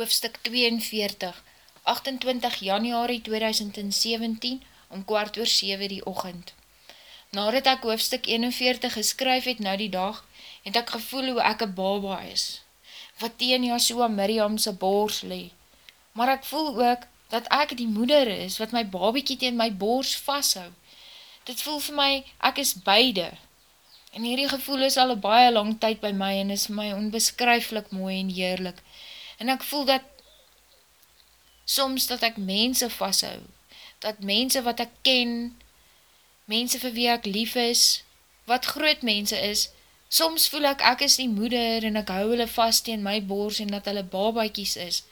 hoofstuk 42, 28 januari 2017, om kwart oor 7 die ochend. Nadat ek hoofstuk 41 geskryf het nou die dag, het ek gevoel hoe ek een baba is, wat teen Joshua Miriamse boors lee. Maar ek voel ook, dat ek die moeder is, wat my babiekie teen my boors vasthou. Dit voel vir my, ek is beide. En hierdie gevoel is al een baie lang tyd by my, en is my onbeskryflik mooi en heerlik, en ek voel dat soms dat ek mense vasthou, dat mense wat ek ken, mense vir wie ek lief is, wat groot mense is, soms voel ek ek is die moeder en ek hou hulle vast in my boors en dat hulle babaikies is.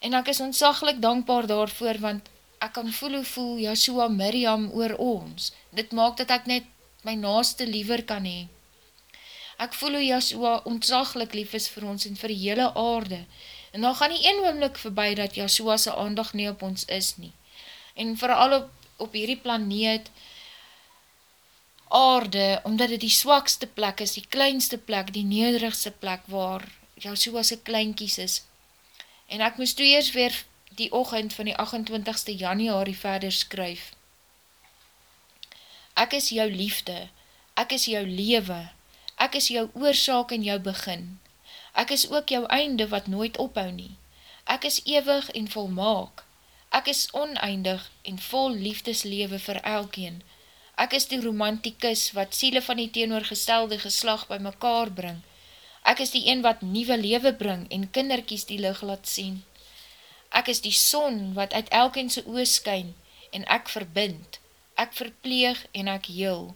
En ek is ontzaglik dankbaar daarvoor, want ek kan voel hoe voel Joshua Miriam oor ons. Dit maak dat ek net my naaste liever kan hee. Ek voel hoe Joshua ontzaglik lief is vir ons en vir die hele aarde. En dan gaan nie een oomlik voorbij dat Joshua sy aandag nie op ons is nie. En vooral op, op hierdie planeet aarde, omdat dit die swakste plek is, die kleinste plek, die nederigste plek waar Joshua sy kleinkies is. En ek moest toe eers weer die ochend van die 28ste januari verder skryf. Ek is jou liefde, ek is jou lewe, Ek is jou oorzaak en jou begin. Ek is ook jou einde wat nooit ophou nie. Ek is ewig en volmaak. Ek is oneindig en vol liefdeslewe vir elkeen. Ek is die romantikus wat siele van die teenoorgestelde geslag by mekaar bring. Ek is die een wat nieuwe lewe bring en kinderkies die lig laat sien. Ek is die son wat uit elkeen sy oos skyn en ek verbind. Ek verpleeg en ek heel.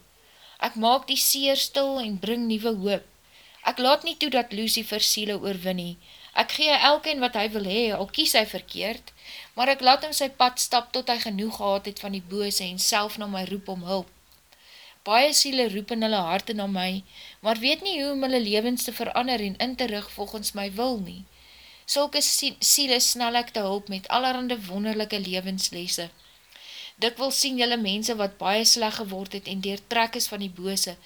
Ek maak die seer stil en bring nieuwe hoop. Ek laat nie toe dat Lucifer siele oorwin nie. Ek gee elkeen wat hy wil hee, al kies hy verkeerd, maar ek laat hom sy pad stap tot hy genoeg gehad het van die bose en self na my roep om hulp. Baie siele roep in hulle harte na my, maar weet nie hoe om hulle levens te verander en in te rug volgens my wil nie. Sulke siele snel ek te hulp met allerhande wonderlijke levenslese. Dik wil sien jylle mense wat baie sleg geword het en deertrek is van die bose,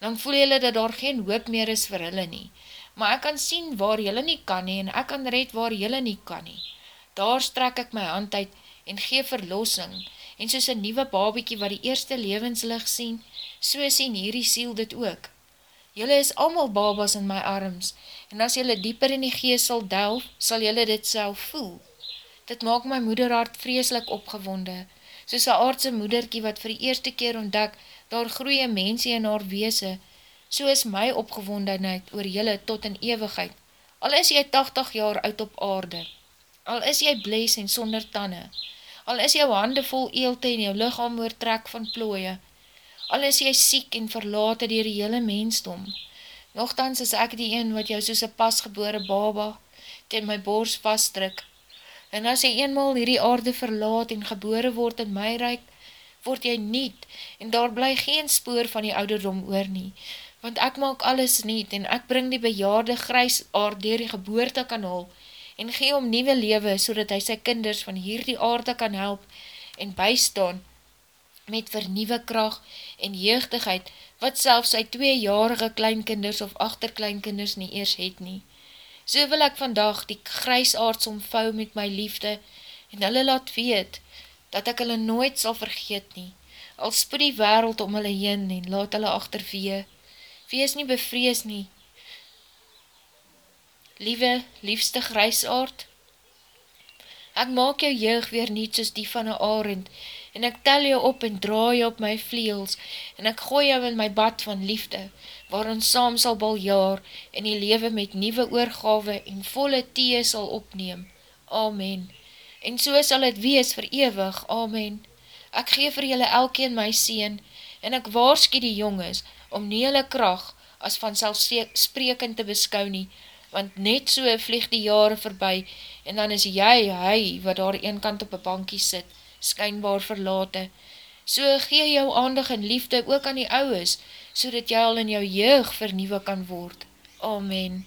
dan voel jylle dat daar geen hoop meer is vir hulle nie. Maar ek kan sien waar jylle nie kan nie en ek kan red waar jylle nie kan nie. Daar strek ek my hand uit en gee verlossing en soos een nieuwe babiekie wat die eerste levenslig sien, so sien hierdie siel dit ook. Jylle is allemaal babas in my arms en as jylle dieper in die geest sal delf, sal jylle dit self voel. Dit maak my moederhart vreselik opgewonde, soos een aardse moederkie wat vir die eerste keer ontdek, daar groeie mensie in haar weese, so is my opgewondenheid oor jylle tot in ewigheid, al is jy 80 jaar oud op aarde, al is jy bles en sonder tanne, al is jou hande vol eelte en jou lichaam oortrek van plooie, al is jy siek en verlate dier die hele mensdom, nogthans is ek die een wat jou soos een pasgebore baba ten my bors vastdruk, en as jy eenmaal hierdie aarde verlaat en gebore word in my reik, word jy niet, en daar bly geen spoor van die ouderdom oor nie, want ek maak alles niet, en ek bring die bejaarde grys aard dier die geboorte kan hol, en gee om nieuwe lewe, so dat hy sy kinders van hierdie aarde kan help, en bystaan, met vernieuwe kracht en jeugdigheid, wat selfs sy tweejarige kleinkinders of achterkleinkinders nie eers het nie. So wil ek vandag die grijsaards omvou met my liefde en hulle laat weet, dat ek hulle nooit sal vergeet nie, al spoed die wereld om hulle heen en laat hulle achtervee. Wees nie bevrees nie. Liewe, liefste grijsaard, ek maak jou jeug weer niet soos die van een arend, en ek tel jou op en draai jou op my vleels, en ek gooi jou in my bad van liefde, waar ons saam sal baljaar, en die lewe met nieuwe oorgave en volle thee sal opneem. Amen. En so sal het wees vir ewig. Amen. Ek gee vir julle elkeen my sien, en ek waarskie die jonges, om nie julle kracht as van selfsprekend te beskou nie, want net so vlieg die jare voorbij, en dan is jy, hy, wat daar een kant op een bankie sit, skynbaar verlate. So gee jou aandig en liefde ook aan die ouwes, so dat jy al in jou jeug vernieuwe kan word. Amen.